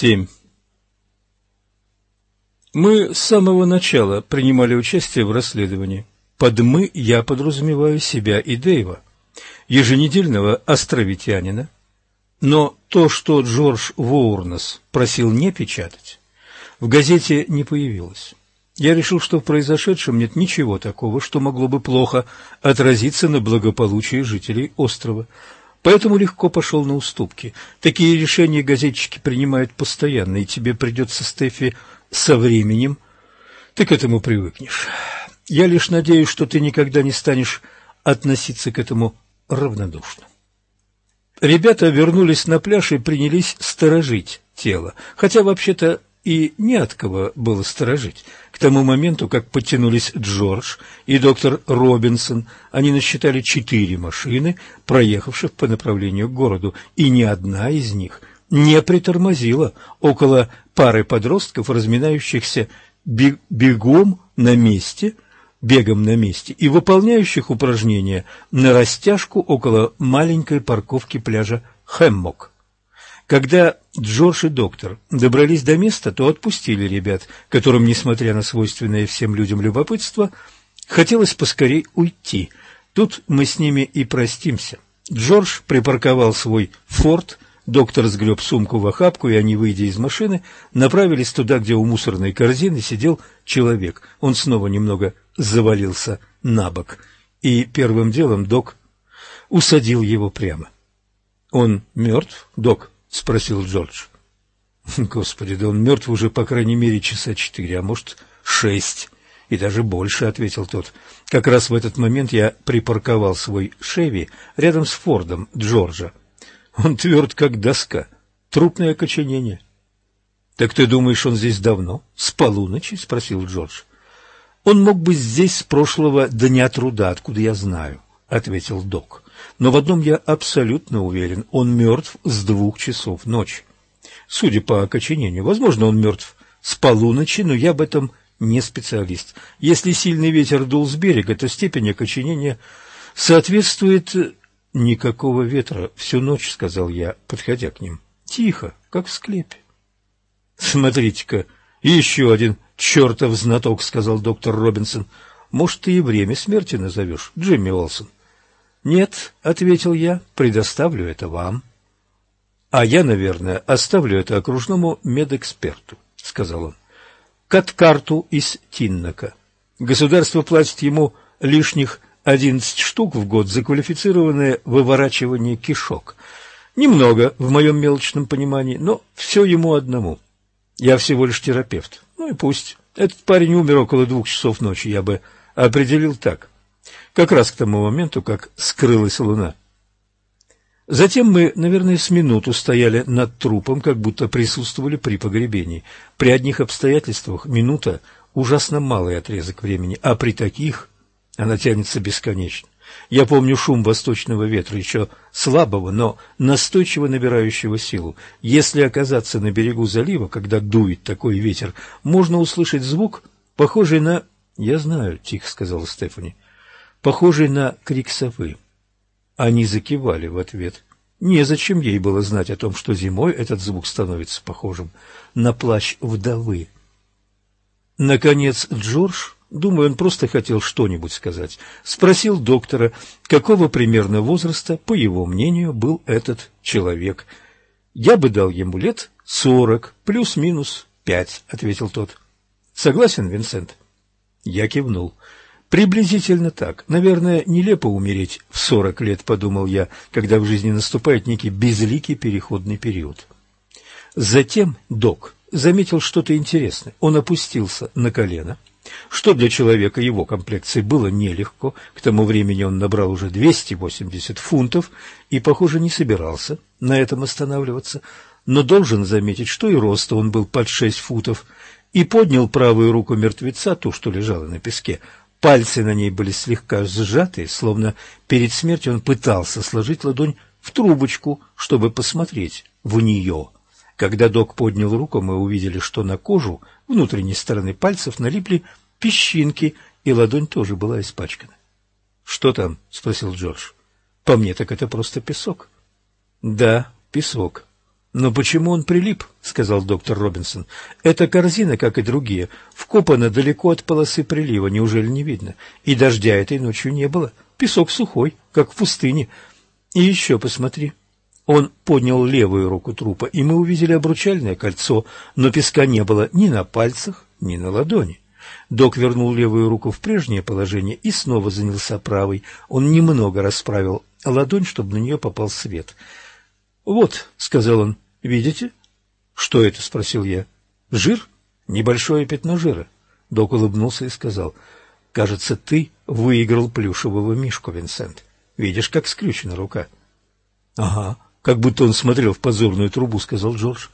7. Мы с самого начала принимали участие в расследовании. Под «мы» я подразумеваю себя и Дэйва, еженедельного островитянина. Но то, что Джордж Воурнес просил не печатать, в газете не появилось. Я решил, что в произошедшем нет ничего такого, что могло бы плохо отразиться на благополучии жителей острова – Поэтому легко пошел на уступки. Такие решения газетчики принимают постоянно, и тебе придется, Стефи, со временем ты к этому привыкнешь. Я лишь надеюсь, что ты никогда не станешь относиться к этому равнодушно. Ребята вернулись на пляж и принялись сторожить тело, хотя вообще-то и не от кого было сторожить. К тому моменту, как подтянулись Джордж и доктор Робинсон, они насчитали четыре машины, проехавших по направлению к городу, и ни одна из них не притормозила около пары подростков, разминающихся бегом на месте, бегом на месте и выполняющих упражнения на растяжку около маленькой парковки пляжа Хэммок. Когда Джордж и доктор добрались до места, то отпустили ребят, которым, несмотря на свойственное всем людям любопытство, хотелось поскорей уйти. Тут мы с ними и простимся. Джордж припарковал свой «Форд», доктор сгреб сумку в охапку, и они, выйдя из машины, направились туда, где у мусорной корзины сидел человек. Он снова немного завалился на бок, и первым делом док усадил его прямо. «Он мертв, док?» — спросил Джордж. «Господи, да он мертв уже, по крайней мере, часа четыре, а может, шесть, и даже больше», — ответил тот. «Как раз в этот момент я припарковал свой «Шеви» рядом с Фордом Джорджа. Он тверд, как доска. Трупное окоченение». «Так ты думаешь, он здесь давно? С полуночи?» — спросил Джордж. «Он мог быть здесь с прошлого дня труда, откуда я знаю», — ответил док. Но в одном я абсолютно уверен, он мертв с двух часов ночи. Судя по окоченению, возможно, он мертв с полуночи, но я об этом не специалист. Если сильный ветер дул с берега, то степень окоченения соответствует... Никакого ветра всю ночь, — сказал я, подходя к ним. Тихо, как в склепе. Смотрите-ка, еще один чертов знаток, — сказал доктор Робинсон. Может, ты и время смерти назовешь, Джимми Олсон. «Нет», — ответил я, — «предоставлю это вам». «А я, наверное, оставлю это окружному медэксперту», — сказал он. «Каткарту из Тиннака. Государство платит ему лишних одиннадцать штук в год за квалифицированное выворачивание кишок. Немного, в моем мелочном понимании, но все ему одному. Я всего лишь терапевт. Ну и пусть. Этот парень умер около двух часов ночи, я бы определил так как раз к тому моменту, как скрылась луна. Затем мы, наверное, с минуту стояли над трупом, как будто присутствовали при погребении. При одних обстоятельствах минута – ужасно малый отрезок времени, а при таких она тянется бесконечно. Я помню шум восточного ветра, еще слабого, но настойчиво набирающего силу. Если оказаться на берегу залива, когда дует такой ветер, можно услышать звук, похожий на... — Я знаю, — тихо сказала Стефани похожий на крик совы. Они закивали в ответ. Незачем ей было знать о том, что зимой этот звук становится похожим на плащ вдовы. Наконец Джордж, думаю, он просто хотел что-нибудь сказать, спросил доктора, какого примерно возраста, по его мнению, был этот человек. «Я бы дал ему лет сорок, плюс-минус пять», — ответил тот. «Согласен, Винсент?» Я кивнул. Приблизительно так. Наверное, нелепо умереть в сорок лет, подумал я, когда в жизни наступает некий безликий переходный период. Затем док заметил что-то интересное. Он опустился на колено, что для человека его комплекции было нелегко. К тому времени он набрал уже 280 фунтов и, похоже, не собирался на этом останавливаться, но должен заметить, что и роста он был под шесть футов, и поднял правую руку мертвеца, ту, что лежала на песке, Пальцы на ней были слегка сжаты, словно перед смертью он пытался сложить ладонь в трубочку, чтобы посмотреть в нее. Когда док поднял руку, мы увидели, что на кожу внутренней стороны пальцев налипли песчинки, и ладонь тоже была испачкана. — Что там? — спросил Джордж. — По мне так это просто песок. — Да, песок. «Но почему он прилип?» — сказал доктор Робинсон. «Эта корзина, как и другие, вкопана далеко от полосы прилива, неужели не видно? И дождя этой ночью не было. Песок сухой, как в пустыне. И еще посмотри». Он поднял левую руку трупа, и мы увидели обручальное кольцо, но песка не было ни на пальцах, ни на ладони. Док вернул левую руку в прежнее положение и снова занялся правой. Он немного расправил ладонь, чтобы на нее попал свет — «Вот», — сказал он, — «видите?» «Что это?» — спросил я. «Жир? Небольшое пятно жира». Док улыбнулся и сказал, «Кажется, ты выиграл плюшевого мишку, Винсент. Видишь, как скрючена рука?» «Ага, как будто он смотрел в позорную трубу», — сказал Джордж.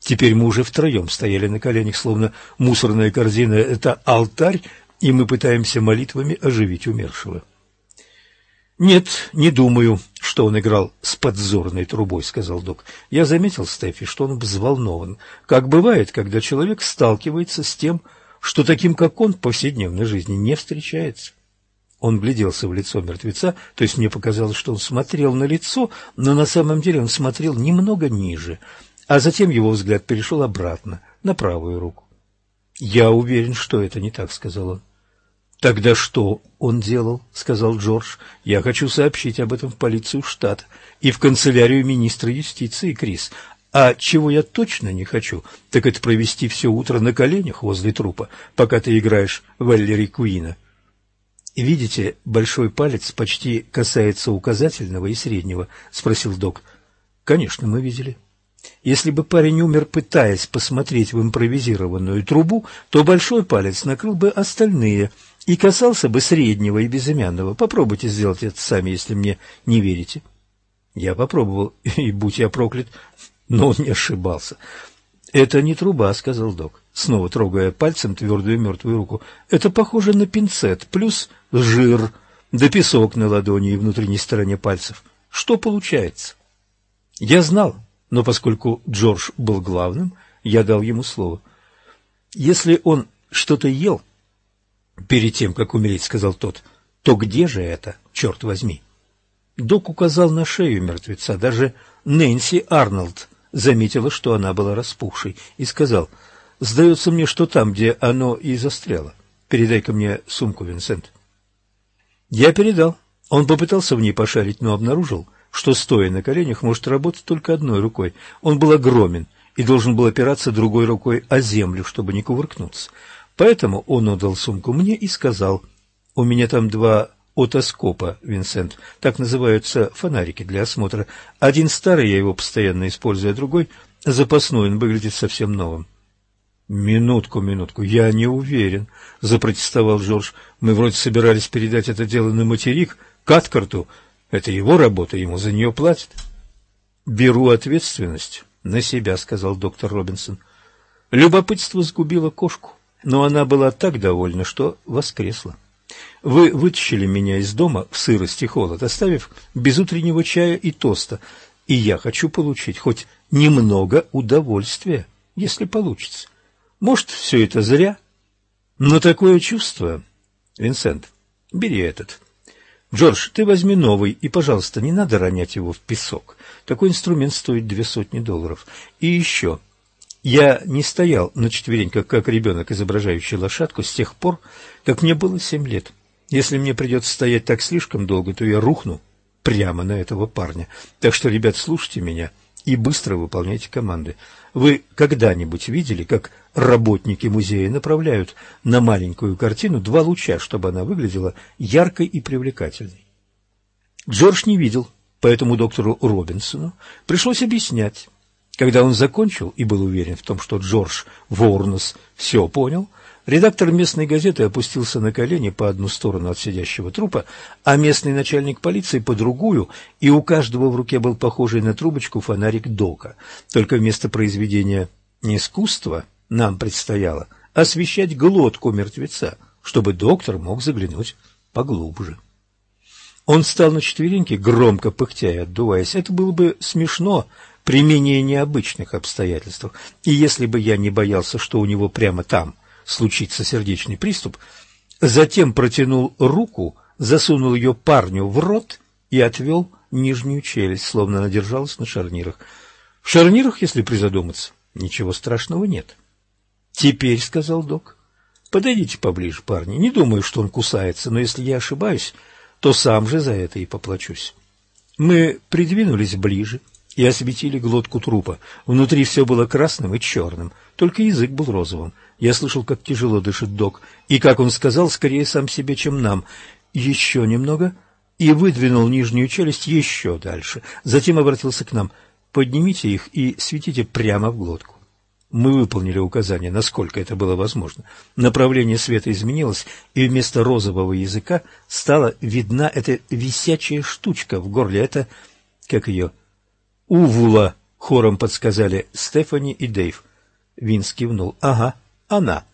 «Теперь мы уже втроем стояли на коленях, словно мусорная корзина — это алтарь, и мы пытаемся молитвами оживить умершего». «Нет, не думаю, что он играл с подзорной трубой», — сказал док. «Я заметил, Стефи, что он взволнован, как бывает, когда человек сталкивается с тем, что таким, как он, в повседневной жизни не встречается». Он гляделся в лицо мертвеца, то есть мне показалось, что он смотрел на лицо, но на самом деле он смотрел немного ниже, а затем его взгляд перешел обратно, на правую руку. «Я уверен, что это не так», — сказал он. «Тогда что он делал?» — сказал Джордж. «Я хочу сообщить об этом в полицию штата и в канцелярию министра юстиции, Крис. А чего я точно не хочу, так это провести все утро на коленях возле трупа, пока ты играешь в Эллери Куина». «Видите, большой палец почти касается указательного и среднего?» — спросил док. «Конечно, мы видели». Если бы парень умер, пытаясь посмотреть в импровизированную трубу, то большой палец накрыл бы остальные – и касался бы среднего и безымянного. Попробуйте сделать это сами, если мне не верите. Я попробовал, и будь я проклят, но он не ошибался. «Это не труба», — сказал док, снова трогая пальцем твердую мертвую руку. «Это похоже на пинцет, плюс жир, да песок на ладони и внутренней стороне пальцев. Что получается?» Я знал, но поскольку Джордж был главным, я дал ему слово. Если он что-то ел, перед тем, как умереть, сказал тот, то где же это, черт возьми? Док указал на шею мертвеца. Даже Нэнси Арнольд заметила, что она была распухшей, и сказал, «Сдается мне, что там, где оно и застряло. Передай-ка мне сумку, Винсент». Я передал. Он попытался в ней пошарить, но обнаружил, что, стоя на коленях, может работать только одной рукой. Он был огромен и должен был опираться другой рукой о землю, чтобы не кувыркнуться. Поэтому он отдал сумку мне и сказал, «У меня там два отоскопа, Винсент, так называются фонарики для осмотра. Один старый, я его постоянно использую, а другой запасной, он выглядит совсем новым». «Минутку, минутку, я не уверен», — запротестовал Джордж. «Мы вроде собирались передать это дело на материк, Каткарту. Это его работа, ему за нее платят». «Беру ответственность на себя», — сказал доктор Робинсон. Любопытство сгубило кошку но она была так довольна, что воскресла. Вы вытащили меня из дома в сырость и холод, оставив без утреннего чая и тоста, и я хочу получить хоть немного удовольствия, если получится. Может, все это зря, но такое чувство... Винсент, бери этот. Джордж, ты возьми новый, и, пожалуйста, не надо ронять его в песок. Такой инструмент стоит две сотни долларов. И еще... Я не стоял на четвереньках, как ребенок, изображающий лошадку, с тех пор, как мне было семь лет. Если мне придется стоять так слишком долго, то я рухну прямо на этого парня. Так что, ребят, слушайте меня и быстро выполняйте команды. Вы когда-нибудь видели, как работники музея направляют на маленькую картину два луча, чтобы она выглядела яркой и привлекательной? Джордж не видел, поэтому доктору Робинсону пришлось объяснять, когда он закончил и был уверен в том, что Джордж Ворнес все понял, редактор местной газеты опустился на колени по одну сторону от сидящего трупа, а местный начальник полиции по другую, и у каждого в руке был похожий на трубочку фонарик Дока. Только вместо произведения искусства нам предстояло освещать глотку мертвеца, чтобы доктор мог заглянуть поглубже. Он встал на четвереньки, громко пыхтя и отдуваясь. Это было бы смешно, при менее необычных обстоятельствах. И если бы я не боялся, что у него прямо там случится сердечный приступ, затем протянул руку, засунул ее парню в рот и отвел нижнюю челюсть, словно она держалась на шарнирах. В шарнирах, если призадуматься, ничего страшного нет. Теперь, — сказал док, — подойдите поближе, парни. Не думаю, что он кусается, но если я ошибаюсь, то сам же за это и поплачусь. Мы придвинулись ближе и осветили глотку трупа. Внутри все было красным и черным, только язык был розовым. Я слышал, как тяжело дышит док, и, как он сказал, скорее сам себе, чем нам. Еще немного, и выдвинул нижнюю челюсть еще дальше. Затем обратился к нам. «Поднимите их и светите прямо в глотку». Мы выполнили указание, насколько это было возможно. Направление света изменилось, и вместо розового языка стала видна эта висячая штучка в горле. Это, как ее, увула, хором подсказали Стефани и Дэйв. Винс кивнул. «Ага, она».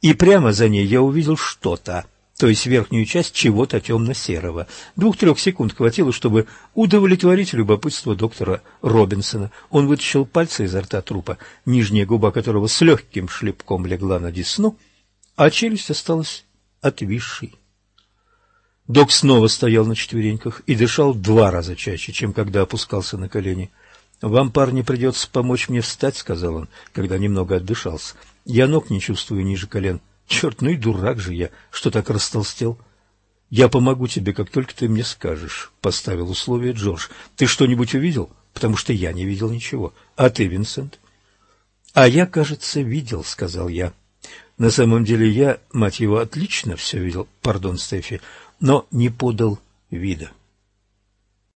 И прямо за ней я увидел что-то то есть верхнюю часть чего-то темно-серого. Двух-трех секунд хватило, чтобы удовлетворить любопытство доктора Робинсона. Он вытащил пальцы изо рта трупа, нижняя губа которого с легким шлепком легла на десну, а челюсть осталась отвисшей. Док снова стоял на четвереньках и дышал два раза чаще, чем когда опускался на колени. «Вам, парни, придется помочь мне встать», — сказал он, когда немного отдышался. «Я ног не чувствую ниже колен». Черт, ну и дурак же я, что так растолстел. Я помогу тебе, как только ты мне скажешь, — поставил условие Джордж. Ты что-нибудь увидел? Потому что я не видел ничего. А ты, Винсент? А я, кажется, видел, — сказал я. На самом деле я, мать его, отлично все видел, пардон, Стефи, но не подал вида.